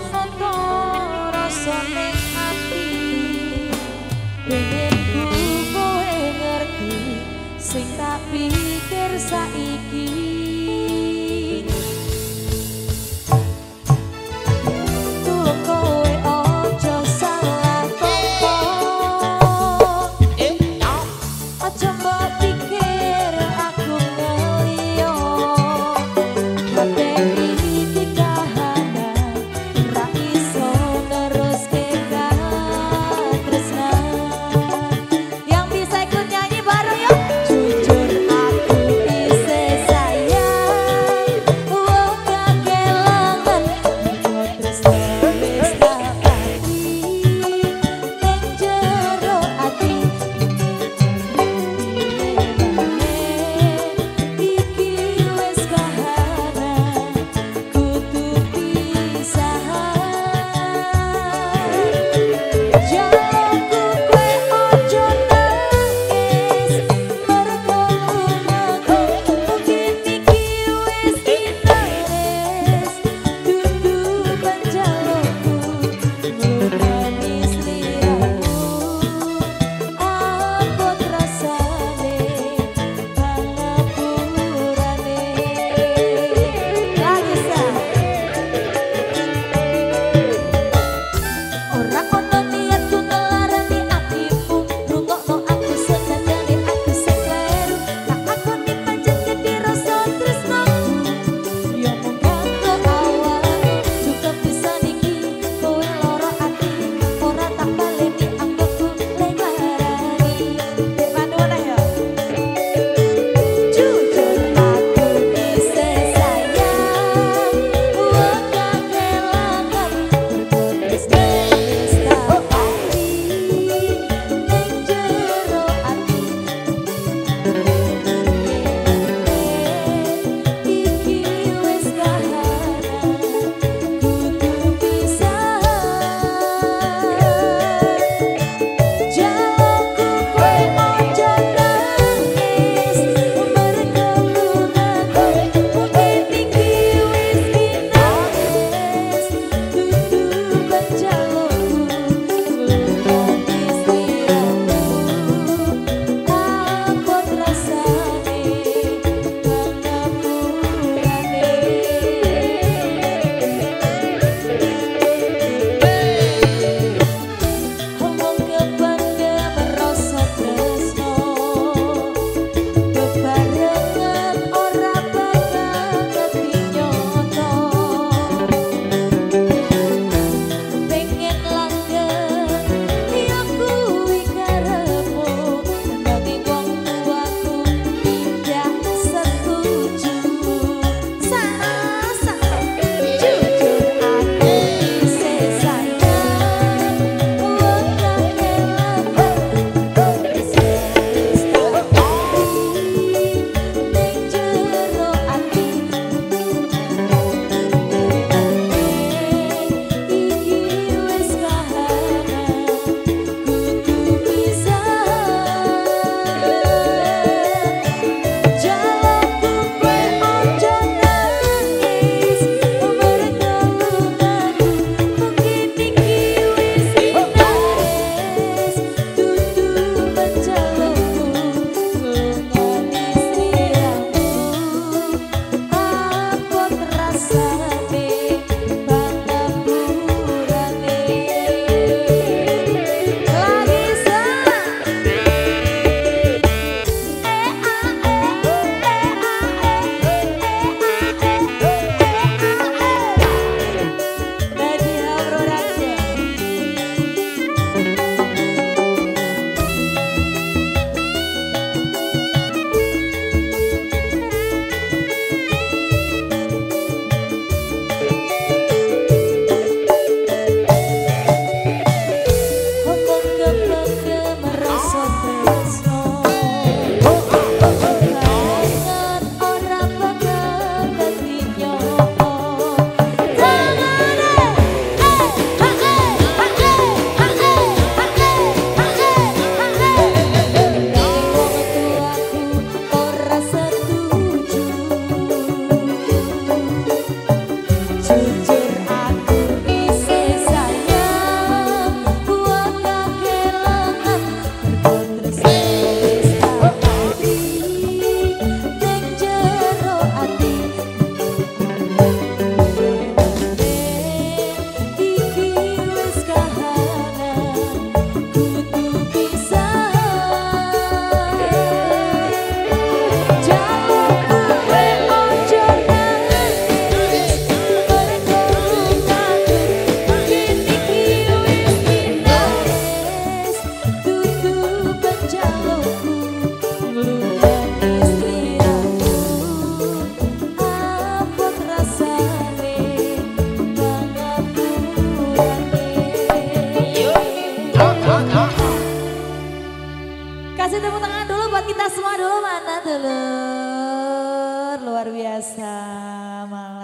son temps Kasih tepuk tangan dulu buat kita semua dulu mana dulu. Luar biasa malam.